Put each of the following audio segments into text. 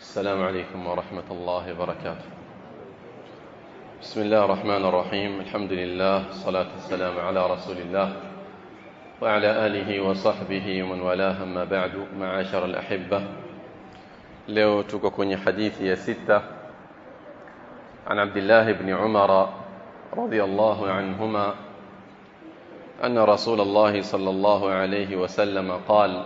السلام عليكم ورحمة الله وبركاته. بسم الله الرحمن الرحيم. الحمد لله الصلاة والسلام على رسول الله وعلى آله وصحبه ومن والاه. أما بعد معاشر الأحبة kwenye hadithi ya sita عن عبد الله بن عمر رضي الله عنهما أن رسول الله صلى الله عليه وسلم قال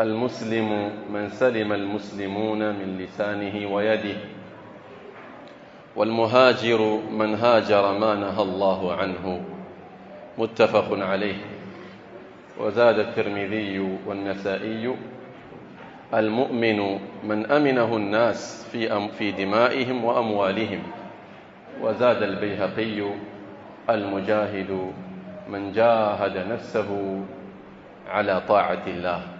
المسلم من سلم المسلمون من لسانه ويده والمهاجر من هاجر ما نهى الله عنه. متفق عليه. وزاد الترمذي والنسائي المؤمن من أمنه الناس في في دمائهم وأموالهم. وزاد البيهقي المجاهد من جاهد نفسه على طاعة الله.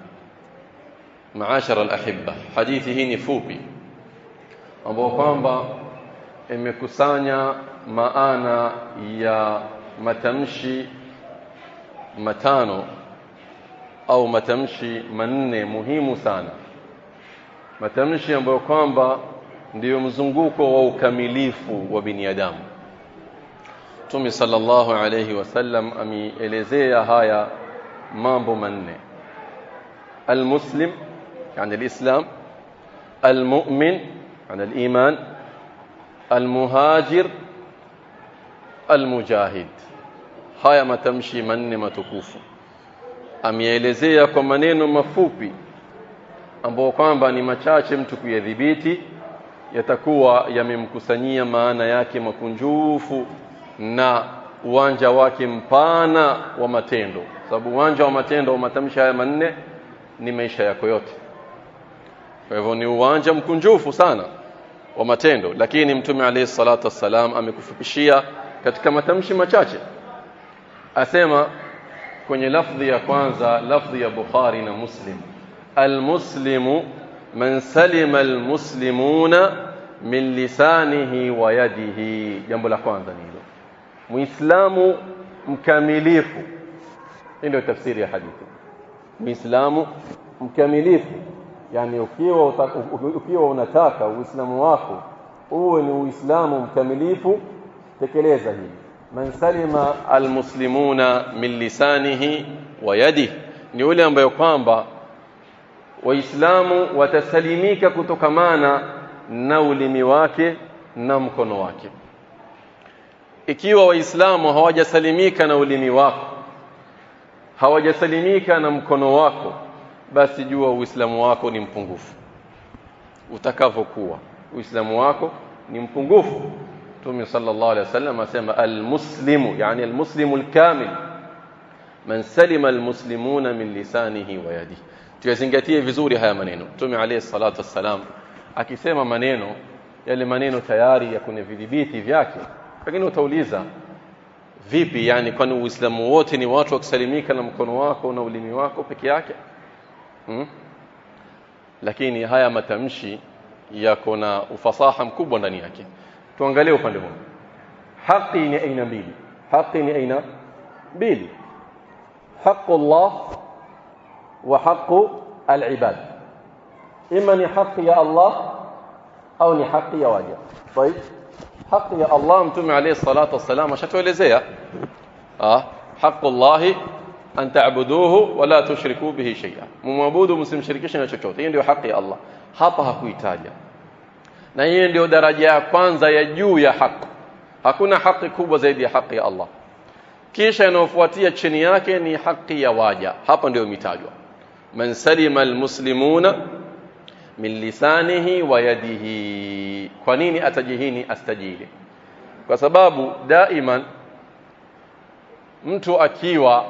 maashara alahibba. Hadithi hii ni fupi. Ambao kwamba imekusanya maana ya matamshi matano au matamshi manne muhimu sana. Matamshi ambayo kwamba ndiyo mzunguko wa ukamilifu wa binadamu. Mtume sallallahu alayhi wasallam amielezea haya mambo manne. Almuslim يعني الإسلام المؤمن يعني الإيمان المهاجر المجاهد haya matamshi manne matukufu ameelezea kwa maneno mafupi ambayo kwamba ni machache mtu kuyadhibiti yatakuwa yamemkusanyia maana yake makunjufu na uwanja wake mpana wa matendo sababu uwanja wa matendo wa matamshi haya manne ni maisha yako yote kwa hivyo ni uwanja mkunjufu sana wa matendo lakini mtume alayhi salatu wassalam amekufupishia katika matamshi machache asema kwenye lafdhi ya kwanza lafdhi ya Bukhari na Muslim almuslimu man salima almuslimuna min lisanihi wa yadihi jambo la kwanza ni hilo muislamu mkamilifu ndio tafsiri ya hadithi muislamu mkamilifu yani ukiwa ukiwa unataka uislamu wako uwe ni uislamu mkamilifu tekeleza hili. Man salima almuslimuna min lisanihi wa yadihi ni yule ambaye kwamba waislamu watasalimika kutokamana na ulimi wake na mkono wake. Ikiwa waislamu hawajasalimika na ulimi wako hawajasalimika na mkono wako basi jua uislamu wako ni mpungufu. Utakavyokuwa. Uislamu wako ni mpungufu. Mtume sallallahu alaihi wasallam asema almuslimu yani almuslimu alkamil. Man salima almuslimuna min lisanihi wa yadihi. Tuyazingatie vizuri haya maneno. Mtume alayhi salatu wassalam akisema maneno yale maneno tayari ya kuna vidhibiti vyake. Lakini utauliza vipi? Yani kwani uislamu wote ni watu wakusalimika na mkono wako na ulimi wako peke yake hmm? lakini haya matamshi yako na ufasaha mkubwa ndani yake tuangalie upande huu haki ni aina mbili haki ni aina mbili حق الله وحق العباد إما ni haki ya Allah au ni haki ya waja طيب haki ya Allah mtume alayhi salatu wassalam ashatuelezea ah haqu Allah ta'buduhu wa la tushriku bihi shay'a mumwabudu msimshirikishe na chochote hiyo ndio haki ya Allah hapa hakuitaja na hiyo ndio daraja ya kwanza ya juu ya haki hakuna haki kubwa zaidi ya haki ya Allah kisha inayofuatia chini yake ni haki ya waja hapa ndio imetajwa man salima almuslimuna min lisanihi wa yadihi kwa nini atajihini astajili kwa sababu daiman mtu akiwa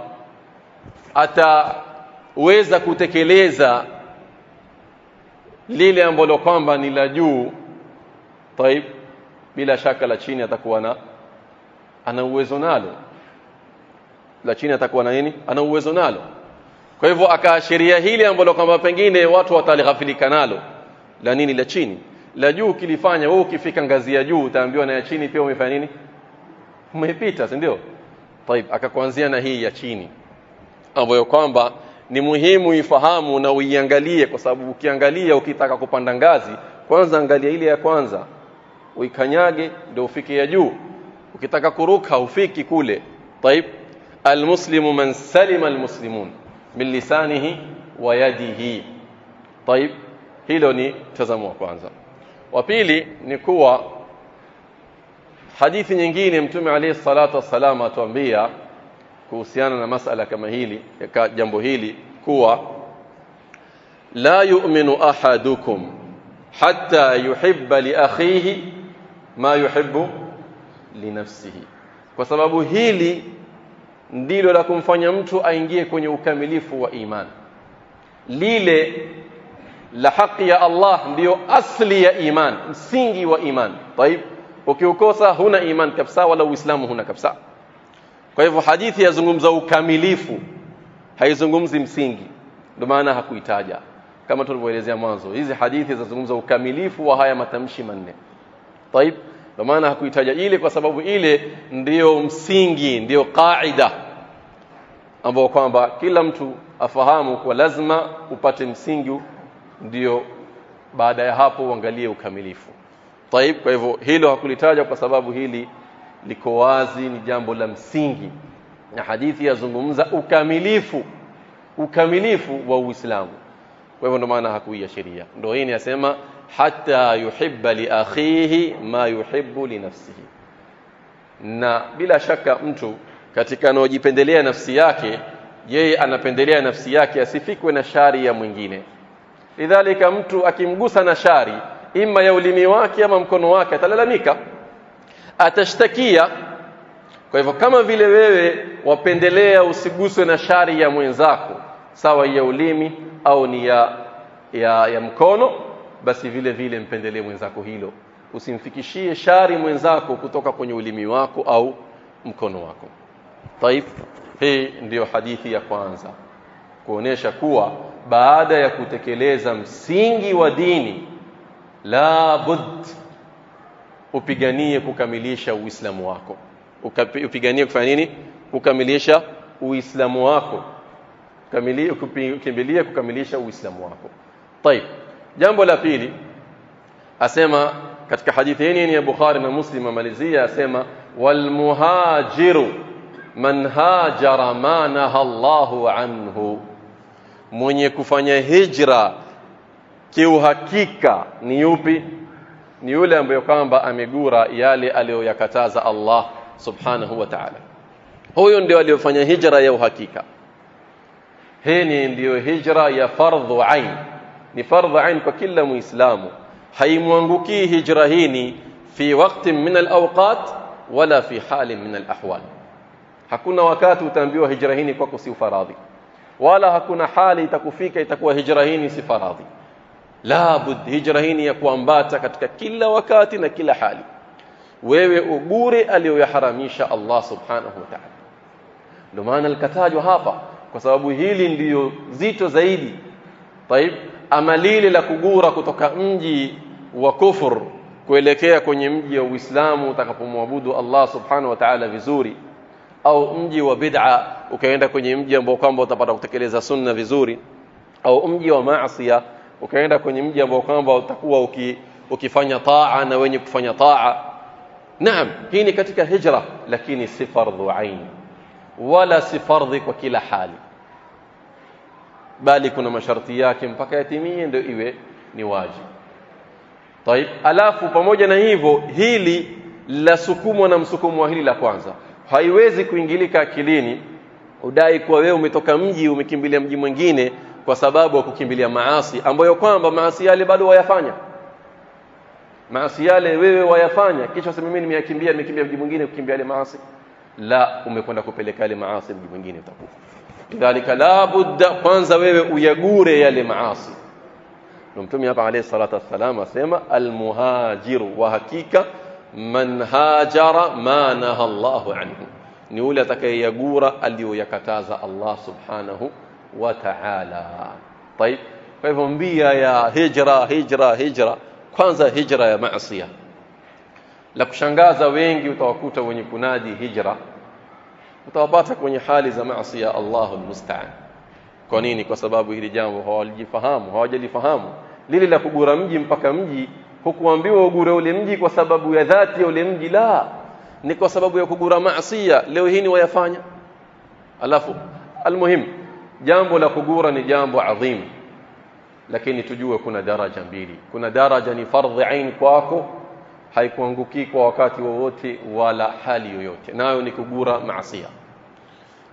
ataweza kutekeleza lile ambalo kwamba ni la juu. Taib bila shaka la chini atakuwa na ana uwezo nalo. La chini atakuwa na nini? Ana uwezo nalo. Kwa hivyo akaashiria hili ambalo kwamba pengine watu watalighafilika nalo. La nini? La chini. La juu ukilifanya wewe ukifika ngazi ya juu utaambiwa na ya chini pia umefanya nini? Umepita si ndio? طيب akakuanzia na hii ya chini ambayo kwamba ni muhimu ifahamu na uiangalie kwa sababu ukiangalia ukitaka kupanda ngazi kwanza angalia ile ya kwanza uikanyage ndio ufike ya juu ukitaka kuruka ufiki kule طيب المسلم من سلم المسلمون من لسانه ويده طيب hilo ni tazamo wa kwanza wa pili ni kuwa hadithi nyingine mtume alayhi salatu wassalam atuambia kuhusiana na masala kama hili jambo hili kuwa la yu'minu ahadukum hatta yuhibba li akhihi ma yuhibbu li nafsihi kwa sababu hili ndilo la kumfanya mtu aingie kwenye ukamilifu wa iman lile la haki ya Allah ndiyo asli ya iman msingi wa iman طيب ukiukosa huna iman kabisa wala uislamu huna kabisa Kwa hivyo hadithi yazungumza ukamilifu, haizungumzi msingi, ndio maana hakuitaja kama tulivyoelezea mwanzo. Hizi hadithi zinazungumza ukamilifu wa haya matamshi manne. Taib, ndio maana hakuitaja ile, kwa sababu ile ndiyo msingi, ndiyo qaida ambao kwamba kila mtu afahamu kwa lazima upate msingi, ndio baada ya hapo uangalie ukamilifu. Taib, kwa hivyo hilo hakulitaja kwa sababu hili liko wazi ni jambo la msingi. Na hadithi yazungumza ukamilifu ukamilifu wa Uislamu. Kwa hivyo ndo maana hakuia sheria. Ndio hii inasema hata yuhibba li akhihi ma yuhibbu li nafsihi. Na bila shaka mtu katika anaojipendelea nafsi yake yeye anapendelea nafsi yake asifikwe na shari ya mwingine. Lidhalika mtu akimgusa na shari imma ya ulimi wake ama mkono wake atalalamika atashtakia. Kwa hivyo kama vile wewe wapendelea usiguswe na shari ya mwenzako sawa ya ulimi au ni ya, ya, ya mkono basi vile vile mpendelee mwenzako hilo. Usimfikishie shari mwenzako kutoka kwenye ulimi wako au mkono wako. Taib hii ndiyo hadithi ya kwanza. Kuonesha kuwa baada ya kutekeleza msingi wa dini la bud upiganie kukamilisha uislamu wako upiganie kufanya nini kukamilisha uislamu wako ukimbilie kukamilisha uislamu wako طيب jambo la pili asema katika hadithi hii ya Bukhari na Muslim amalizia asema wal muhajiru man hajara ma naha Allahu anhu mwenye kufanya hijra kiuhakika ni yupi Ni yule ambaye kwamba amegura yale aliyoyakataza Allah subhanahu wa ta'ala huyo ndio aliyofanya hijra ya uhakika hii ni ndiyo hijra ya fardhu ain ni fardhu ain kwa kila muislamu haimwangukii hijra hii fi waqtin min alawqat wala fi halin min alahwal hakuna wakati utaambiwa hijra hii kwako si faradhi wala hakuna hali itakufika itakuwa hijra hii si faradhi la bud hijra hii ya kuambata katika kila wakati na kila hali. Wewe ugure aliyoyaharamisha Allah subhanahu wa ta'ala. Ndio maana likatajwa hapa kwa sababu hili ndiyo zito zaidi. Taib amalile la kugura kutoka mji wa kufur kuelekea kwenye mji wa Uislamu utakapomwabudu Allah subhanahu wa ta'ala vizuri. Au mji wa bid'a ukaenda kwenye mji ambao kwamba utapata kutekeleza sunna vizuri. Au mji wa maasiya ukaenda kwenye mji ambao kwamba utakuwa uki, ukifanya taa na wenye kufanya taa naam hii ni katika hijra lakini si fardhu ain wala si fardhi kwa kila hali bali kuna masharti yake mpaka yatimie ndio iwe ni wajibu طيب alafu pamoja na hivyo hili la sukumwa na msukumo wa hili la kwanza haiwezi kuingilika akilini udai kuwa wewe umetoka mji umekimbilia mji mwingine kwa sababu ya kukimbilia maasi ambayo kwamba maasi yale bado wayafanya. Maasi yale wewe wayafanya kisha sema mimi nimeyakimbia nimekimbia mji mwingine kukimbia yale maasi. La umekwenda kupeleka yale maasi mji mwingine utakufa. Lidhalika la budda kwanza wewe uyagure yale maasi. Ndio mtume hapa alayhi salatu wassalam asema almuhajiru wa hakika man hajara ma naha Allahu anhu. Ni yule atakayeyagura aliyoyakataza Allah subhanahu ta'ala طيب hivyo mbia ya hijra hijra hijra kwanza hijra ya maasiya la kushangaza wengi utawakuta wenye kunadi hijra utawapata kwenye hali za maasiya Allahu almusta'an kwa nini kwa sababu hili jambo hawalijifahamu hawajalifahamu lile la kugura mji mpaka mji hukuambiwa ugure ule mji kwa sababu ya dhati ya ule mji la ni kwa sababu ya kugura maasiya leo hii ni wayafanya alafu almuhim jambo la kugura ni jambo adhim lakini tujue kuna daraja mbili kuna daraja ni fardhi ain kwako haikuangukii kwa wakati wowote wala hali yoyote nayo ni kugura maasiya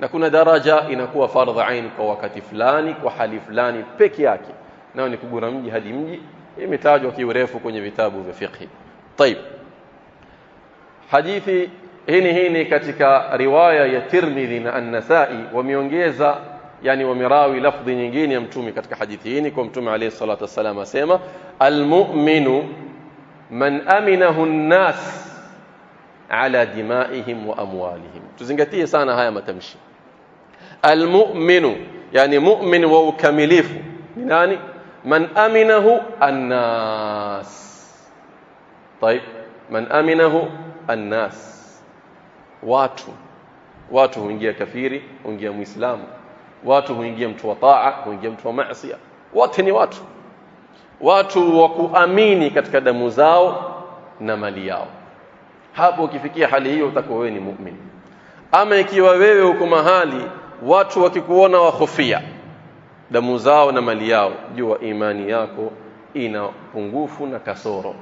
na kuna daraja inakuwa fardhi ain kwa wakati fulani kwa hali fulani peke yake nayo ni kugura mji hadi mji imetajwa kiurefu kwenye vitabu vya fiqh طيب hadithi hii hii katika riwaya ya Tirmidhi na An-Nasa'i wameongeza yani wamerawi lafdhi nyingine ya mtume katika hadithi hii kwa mtume alayhi salatu wasallam asema almu'minu man aminahu an-nas ala dimaihim wa amwalihim tuzingatie sana haya matamshi almu'minu yani mu'min wa ukamilifu ni nani man aminahu an-nas طيب man aminahu an-nas watu watu huingia kafiri huingia muislamu watu huingia mtu wa taa huingia mtu wa maasi wote ni watu watu wa kuamini katika damu zao na mali yao hapo ukifikia hali hiyo utakuwa wewe ni muumini ama ikiwa wewe uko mahali watu wakikuona wahofia damu zao na mali yao jua imani yako ina pungufu na kasoro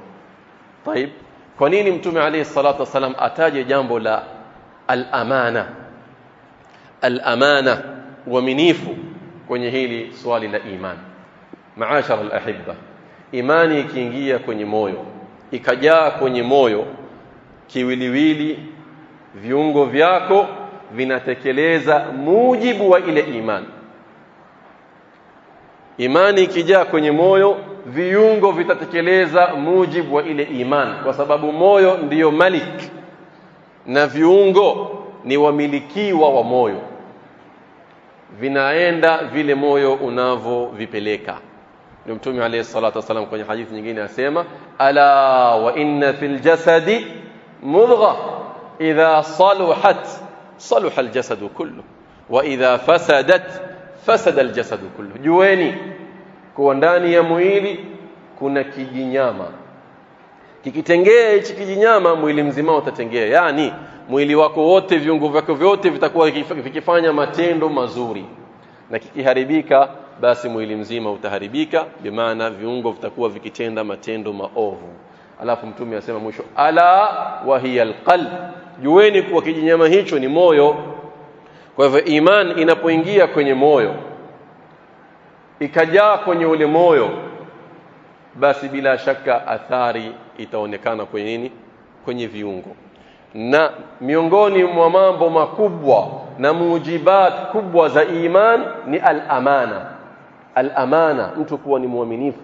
طيب kwa nini mtume alayhi salatu wasalam ataje jambo la al-amana al-amana uaminifu kwenye hili swali la imani maashara al-ahibba. Imani ikiingia kwenye moyo ikajaa kwenye moyo kiwiliwili viungo vyako vinatekeleza mujibu wa ile imani imani ikijaa kwenye moyo viungo vitatekeleza mujibu wa ile imani kwa sababu moyo ndiyo malik na viungo ni wamilikiwa wa moyo vinaenda vile moyo unavovipeleka ndio mtume alayhi salatu wasallam kwenye hadithi nyingine asema ala wa inna fil jasadi mudgha idha saluhat saluha aljasadu kullu wa idha fasadat fasada aljasadu kullu. Jueni kuwa ndani ya mwili kuna kijinyama kikitengea hichi kijinyama mwili mzima utatengea. Yani mwili wako wote viungo vyako vyote vitakuwa vikifanya matendo mazuri. Na kikiharibika basi mwili mzima utaharibika bimaana viungo vitakuwa vikitenda matendo maovu. Alafu mtume asema mwisho ala wa hiya alqalb. Jueni kuwa kijinyama hicho ni moyo. Kwa hivyo iman inapoingia kwenye moyo ikajaa kwenye ule moyo basi bila shaka athari itaonekana kwenye nini? Kwenye viungo. Na miongoni mwa mambo makubwa na mujibat kubwa za iman ni al-amana. Al-amana mtu kuwa ni mwaminifu.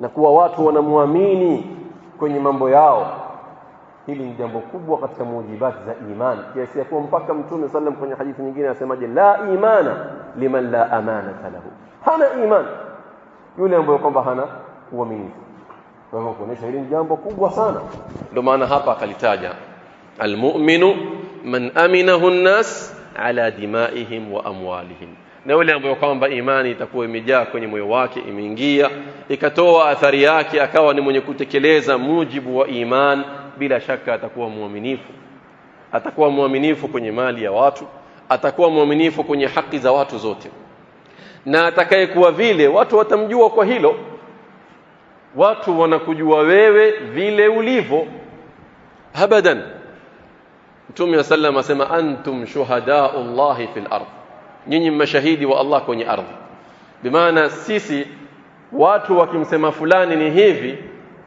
Na kuwa watu wanamwamini kwenye mambo yao. Hili ni jambo kubwa katika mujibat za iman. Kiasi ya kuwa mpaka mtume sallam kwenye hadithi nyingine anasemaje? La imana liman la amanata lahu. Hana iman. Yule ambaye kwamba hana uaminifu. Kwa hivyo kuonesha hili ni jambo kubwa sana. Ndio maana hapa akalitaja almu'minu man aminahu an-nas ala dimaihim wa amwalihim. Na yule ambaye kwamba imani itakuwa imejaa kwenye moyo wake imeingia ikatoa athari yake akawa ni mwenye kutekeleza mujibu wa iman bila shaka atakuwa muaminifu. atakuwa muaminifu kwenye mali ya watu atakuwa muaminifu kwenye haki za watu zote. Na atakayekuwa vile watu watamjua kwa hilo watu wanakujua wewe vile ulivyo. Abadan. Mtume wa sallam asema antum shuhadaullahi fil ardh nyinyi mashahidi wa Allah kwenye ardhi. Bimaana sisi watu wakimsema fulani ni hivi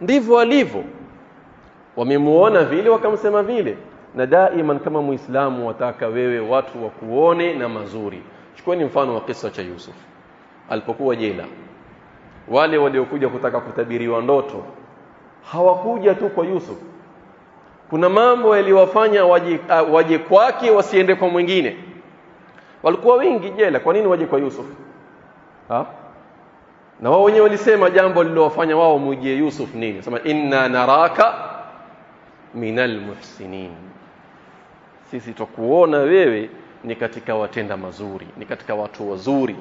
ndivyo alivyo. Wamemuona vile wakamsema vile. Na daiman kama muislamu wataka wewe watu wakuone na mazuri. Chukueni mfano wa kisa cha Yusuf. Alipokuwa jela wale waliokuja kutaka kutabiriwa ndoto hawakuja tu kwa Yusuf. Kuna mambo yaliwafanya waje, uh, waje kwake wasiende kwa mwingine. Walikuwa wengi jela kwa nini waje kwa Yusuf? Ha? na wao wenyewe walisema jambo lililowafanya wao mujie Yusuf nini? Sema inna naraka minal muhsinin. Sisi tukuona wewe ni katika watenda mazuri ni katika watu wazuri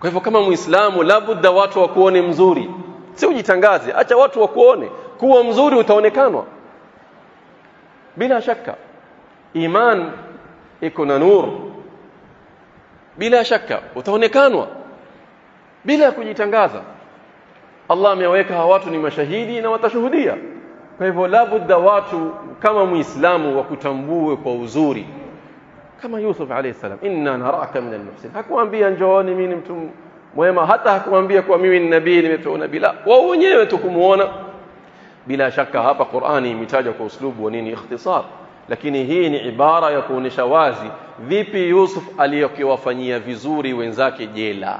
kwa hivyo kama muislamu labda watu wakuone mzuri. Si ujitangaze acha watu wakuone. Kuwa mzuri utaonekanwa. Bila shaka iman iko na nur. bila shaka utaonekanwa. Bila kujitangaza. Allah ameweka hawa watu ni mashahidi na watashuhudia. Kwa hivyo labda watu kama muislamu wakutambue kwa uzuri kama Yusuf alayhi salam inna naraka min almuhsin hakuambia njooni mimi ni mtu mwema. Hata hakuambia kwa mimi ni nabii nimepewa nabii la wao wenyewe tu kumuona. Bila shaka hapa Qur'ani imetaja kwa uslubu wa nini? Ikhtisar. Lakini hii ni ibara ya kuonesha wazi vipi Yusuf aliyokiwafanyia vizuri wenzake jela.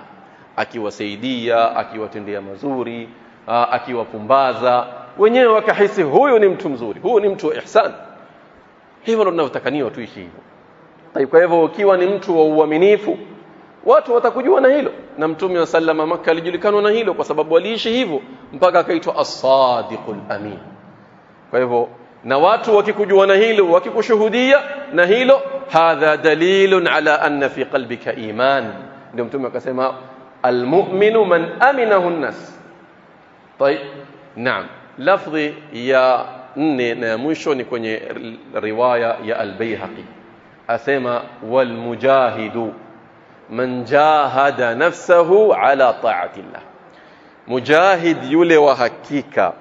Akiwasaidia akiwatendea mazuri akiwapumbaza. Wenyewe wakahisi huyu ni mtu mzuri huyu ni mtu wa ihsan. Hivyo ndio tunavyotakaniwa tuishi hivyo kwa hivyo ukiwa ni mtu wa uaminifu watu watakujua na hilo na mtume wa sallama maka alijulikanwa na hilo kwa sababu aliishi hivyo mpaka akaitwa as-sadiqul amin kwa hivyo na watu wakikujua na hilo wakikushuhudia na hilo hadha dalilun ala anna fi qalbika iman ndio mtume akasema almu'minu man aminahu an-nas طيب نعم lafdhi ya nne na mwisho ni kwenye riwaya ya al-Baihaqi asema wal mujahidu man jahada nafsahu ala ta'ati Allah mujahid yule wa hakika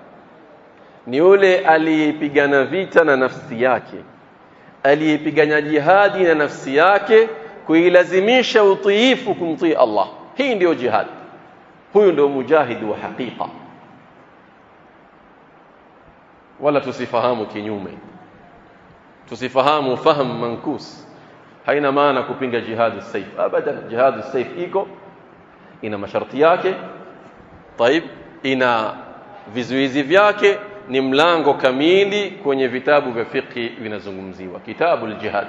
ni yule aliyepigana vita na nafsi yake aliyepigana jihadi na nafsi yake kuilazimisha utiifu kumtii Allah hii ndiyo jihad huyu ndio mujahid wa hakika wala tusifahamu kinyume tusifahamu fahamu mankus haina maana kupinga jihadu saif abadan jihadu saif iko ina masharti yake طيب ina vizuizi vyake ni mlango kamili kwenye vitabu vya fiqh vinazungumziwa kitabu aljihad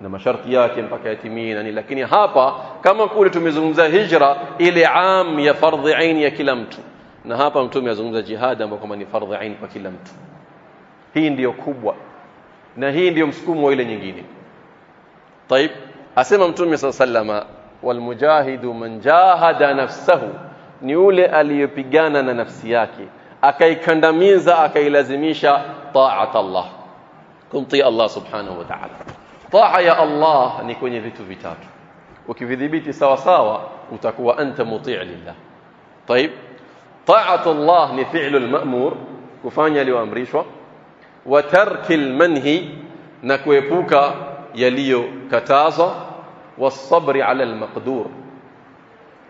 na masharti yake mpaka yatimie nani lakini hapa kama kule tumezungumza hijra ile am ya fardhi ain ya kila mtu na hapa mtume azungumza jihad ambayo kama ni fardhi ain kwa kila mtu hii ndiyo kubwa na hii ndiyo msukumo wa ile nyingine طيب asema mtume sallama walmujahidu man jahada nafsahu ni yule aliyepigana na nafsi yake akaikandamiza akailazimisha taat Allah kumtii Allah subhanahu wa ta'ala taa ya Allah ni kwenye vitu vitatu ukividhibiti sawa sawa utakuwa anta mutii lillah طيب طاعه الله ni fi'lu al-ma'mur kufanya aliyoamrishwa wa tarki al-manhi na kuepuka yaliyokatazwa wasabri ala al-maqdur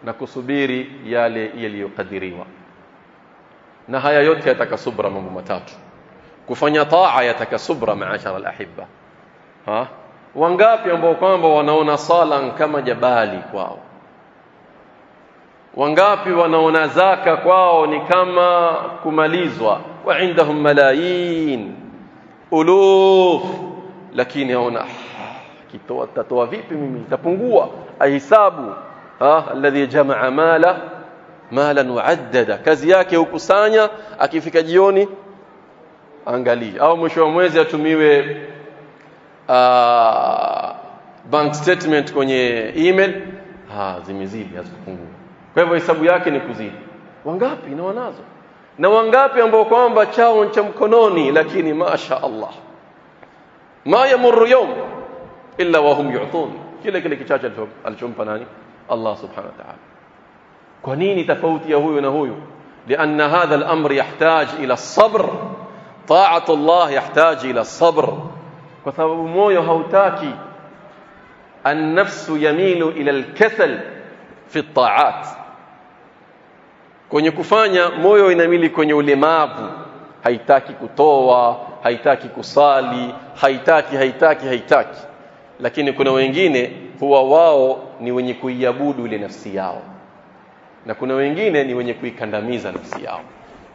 na kusubiri yale yaliyokadiriwa na haya yote yataka subra mambo matatu kufanya taa yataka subra maashara al-ahibba ha wangapi ambao kwamba wanaona sala kama jabali kwao wangapi wanaona zaka kwao ni kama kumalizwa wa indahum malayin uluf. Lakini aona kitoa tatoa vipi mimi? Itapungua. Ahisabu ah alladhi jamaa mala mala waaddada kazi yake hukusanya akifika jioni angalia au mwisho wa mwezi atumiwe uh, bank statement kwenye email. Ah zimezidi hazikupungua. Kwa hivyo hesabu yake ni kuzidi. Wangapi? Na wanazo na wangapi ambao kwamba chao cha mkononi lakini masha Allah ma yamurru yawm illa wa hum yu'tun kile kile kichache alichompa nani Allah subhanahu wa ta'ala kwa nini tofauti ya huyu na huyu لأن هذا الأمر يحتاج إلى الصبر طاعة الله يحتاج إلى الصبر وسبب مويو هوتاكي النفس يميل إلى الكسل في الطاعات kwenye kufanya moyo inamili kwenye ulemavu. Haitaki kutoa haitaki kusali haitaki haitaki haitaki. Lakini kuna wengine huwa wao ni wenye kuiabudu ile nafsi yao. Na kuna wengine ni wenye kuikandamiza nafsi yao.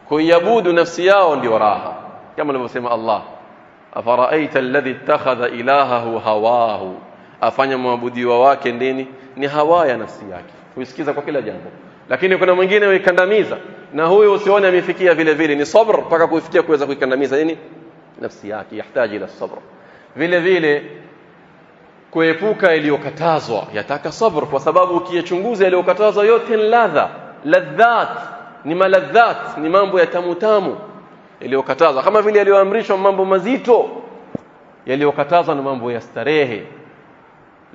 Kuiabudu nafsi yao ndio raha. Kama alivyosema Allah afaraaita alladhi ittakhadha ilahahu hawahu. Afanya mwabudiwa wake ndini ni hawaya nafsi yake. Huisikiza kwa kila jambo lakini kuna mwingine uikandamiza na huyo usione amefikia vile vile. Ni sabr mpaka kufikia kuweza kuikandamiza nini? Nafsi yake. Yahitaji ila sabr. Vile vile kuepuka iliyokatazwa yataka sabr. Kwa sababu ukiyachunguza iliyokatazwa yote ni ladha. Ladhat. Ni maladhat. Ni mambo ya tamu tamu. Yaliyokatazwa. Kama vile yaliyoamrishwa mambo mazito. Yaliyokatazwa ni mambo ya starehe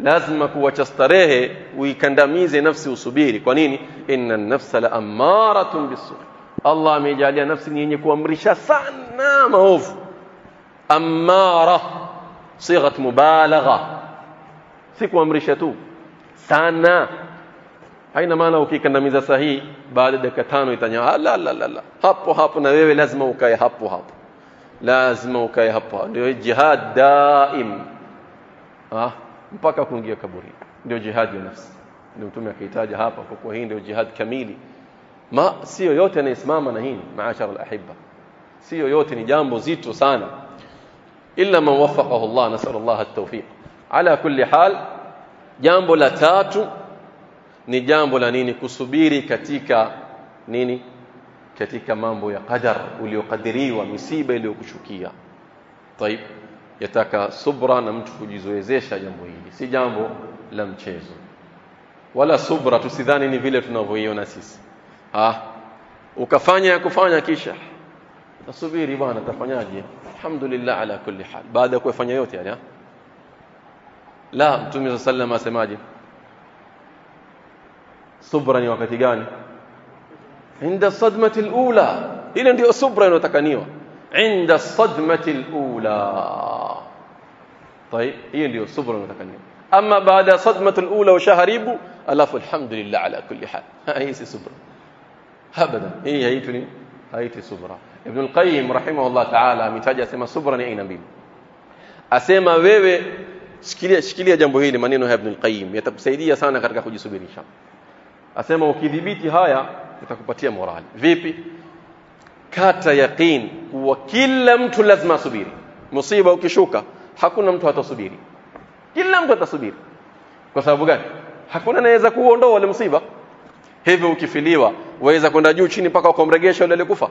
lazima kuwacha starehe uikandamize nafsi usubiri kwa nini inna nafsa la amaratun bisu Allah amejalia nafsi ni yenye kuamrisha sana maovu amara sighat mubalagha si kuamrisha tu sana haina maana ukikandamiza sahihi baada ya dakika tano itanya la la la la hapo hapo na wewe lazima ukae hapo hapo lazima ukae hapo ndio jihad daim ah mpaka kuingia kaburi ndio jihad ya nafsi ndio mtume akahitaja hapa kwa kuwa hii ndio jihad kamili ma sio yote anayesimama na hii maashara alahibba sio yote ni jambo zito sana illa man waffaqahu Allah nasallallahu at-tawfiq ala kulli hal jambo la tatu ni jambo la nini kusubiri katika nini katika mambo ya qadar uliokadiriwa misiba iliyokushukia طيب yataka subra na mtu kujizoezesha jambo hili. Si jambo la mchezo. Wala subra tusidhani ni vile tunavyoiona sisi. Ah ukafanya ya kufanya kisha. Tasubiri bwana tafanyaje? Alhamdulillah ala kulli hal. Baada ya kufanya yote yani la mtume sallallahu asemaje? Subra ni wakati gani? Inda sadmati alula ile ndio subra inayotakaniwa عند الصدمة الأولى. طيب هي اللي صبر المتكلم أما بعد صدمة الأولى وشهريب ألف الحمد لله على كل حال. هي صبر. أبدا. هي هي تني هي صبر ابن القيم رحمه الله تعالى متاجة سما صبر أي نبي أسمى ويه شكلي شكلي جنبه هنا من ابن القيم. يا سيدي سانا كرجع خجي صبر إن شاء الله. أسمى وكذبيتي هايا يتكبتيه مورال فيبي kata yaqin kuwa kila mtu lazima asubiri musiba ukishuka hakuna mtu atasubiri kila mtu atasubiri kwa sababu gani hakuna anaweza kuondoa wale msiba hivyo ukifiliwa waweza kwenda juu chini mpaka ukamregesha yule aliyekufa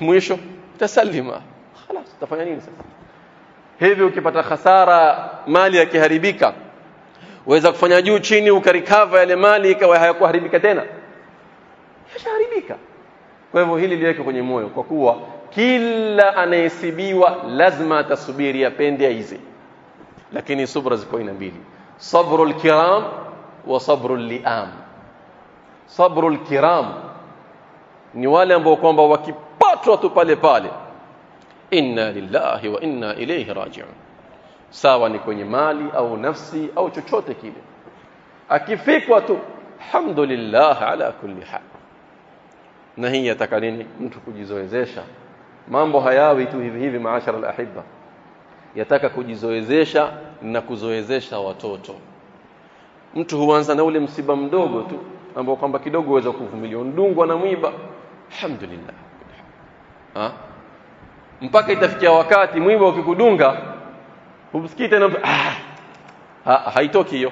mwisho tasalima خلاص utafanya nini sasa hivyo ukipata hasara mali yakiharibika waweza kufanya juu chini ukarikava yale mali ikawa hayakuharibika tena yashaharibika kwa hivyo hili liweke kwenye moyo kwa kuwa kila anayesibiwa lazima atasubiri apende aize. Lakini subra ziko aina mbili sabrul kiram wa sabrul liam. Sabrul kiram ni wale ambao kwamba wakipatwa tu pale pale inna lillahi wa inna ilayhi raji'un. Sawa ni kwenye mali au nafsi au chochote kile. Akifikwa tu alhamdulillah ala kulli hal na hii yataka nini? Mtu kujizoezesha. Mambo hayawi tu hivi hivi maashara alahibba. Yataka kujizoezesha na kuzoezesha watoto. Mtu huanza na ule msiba mdogo tu ambao kwamba kidogo uweza kuvumilia. Ndungwa na mwiba. Alhamdulillah. Ha? mpaka itafikia wakati mwiba ukikudunga umsikii tena ah ha, haitoki hiyo.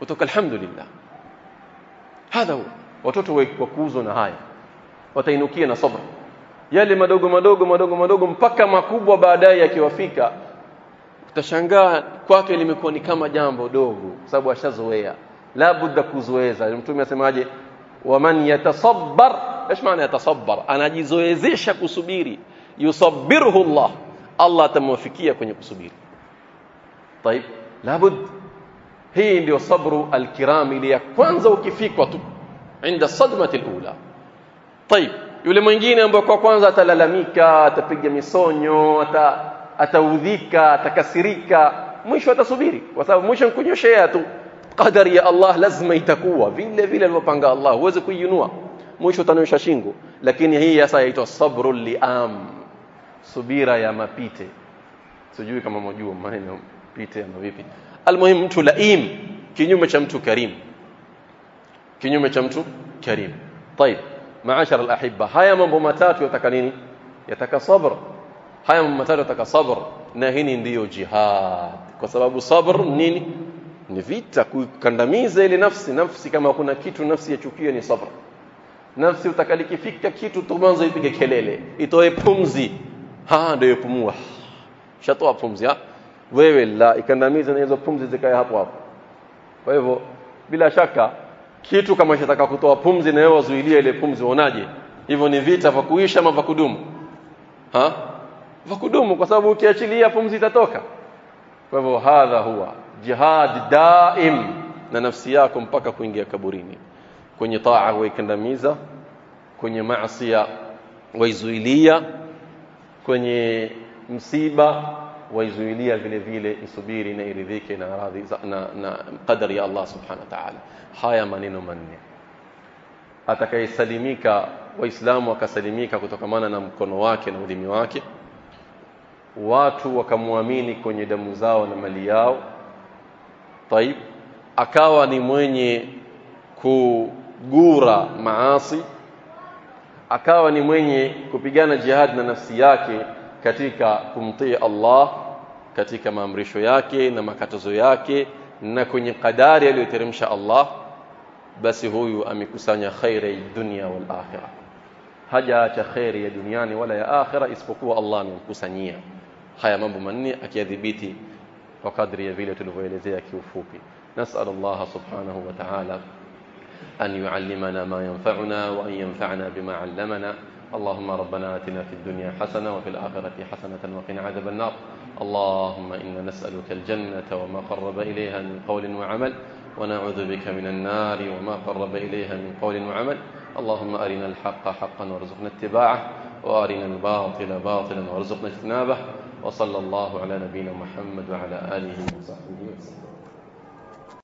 Utoka alhamdulillah. Hadha watoto wakuuzwa na haya watainukia na sabra yale madogo madogo madogo madogo mpaka makubwa baadaye yakiwafika utashangaa kwake limekuwa ni kama jambo dogo sababu ashazoea la budda kuzoeza mtume asemaje waman yatasabbar إيش maana yatasabbar anajizoezesha kusubiri yusabbiruhu Allah Allah atamwafikia kwenye kusubiri طيب labud hii ndio sabru alkiram ile ya kwanza ukifikwa tu inda sadmati alula طيب yule mwingine ambaye kwa kwanza atalalamika atapiga misonyo ata ataudhika atakasirika mwisho atasubiri kwa sababu mwisho nkunyoshea tu qadari ya Allah lazima itakuwa vile vile alivyopanga Allah huwezi kuiinua mwisho utanyosha shingo lakini hii sasa yaitwa sabru liam subira ya mapite sijui kama mjua maneno pite ama vipi almuhim mtu laim kinyume cha mtu karim kinyume cha mtu karim طيب maashara alahibba. Haya mambo matatu yataka nini? Yataka sabr. Haya mambo matatu yataka sabr. Na hii ndiyo jihad. Kwa sababu sabr nini? Ni vita kukandamiza ile nafsi. Nafsi kama kuna kitu nafsi yachukia ni sabr. Nafsi utakalikifika kitu tu mwanzo ipige kelele. Itoe pumzi. Ha ndio ipumua. Shatoa pumzi ha. Wewe la ikandamiza na hizo pumzi zikae hapo hapo. Kwa hivyo bila shaka kitu kama kitaka kutoa pumzi na wewe wazuilia ile pumzi uonaje? Hivyo ni vita vya kuisha ama vya kudumu? Ha? Vya kudumu kwa sababu ukiachilia pumzi itatoka. Kwa hivyo hadha huwa jihad daim na nafsi yako mpaka kuingia kaburini. Kwenye taa waikandamiza kwenye maasi waizuilia kwenye msiba waizuilia vile vile isubiri na iridhike na radhi na, na qadari ya Allah subhanahu wa ta'ala. Haya maneno manne. Atakayesalimika waislamu wakasalimika kutokamana na mkono wake na ulimi wake. Watu wakamwamini kwenye damu zao na mali yao. Taib. Akawa ni mwenye kugura maasi. Akawa ni mwenye kupigana jihad na nafsi yake katika kumtii Allah katika maamrisho yake na makatazo yake na kwenye kadari aliyoteremsha Allah basi huyu amekusanya khaira ya dunia wal akhirah hajaacha khairi ya duniani wala ya akhirah isipokuwa Allah amemkusanyia haya mambo manne akiyadhibiti kwa kadri ya vile tulivyoelezea kiufupi nasal Allah subhanahu wa ta'ala أن يعلمنا ما ينفعنا وأن ينفعنا بما علمنا اللهم ربنا آتنا في الدنيا حسنة وفي الآخرة حسنة وقنا عذاب النار. اللهم إنا نسألك الجنة وما قرب إليها من قول وعمل ونعوذ بك من النار وما قرب إليها من قول وعمل. اللهم أرنا الحق حقا وارزقنا اتباعه وأرنا الباطل باطلا وارزقنا اجتنابه. وصلى الله على نبينا محمد وعلى آله وصحبه وسلم.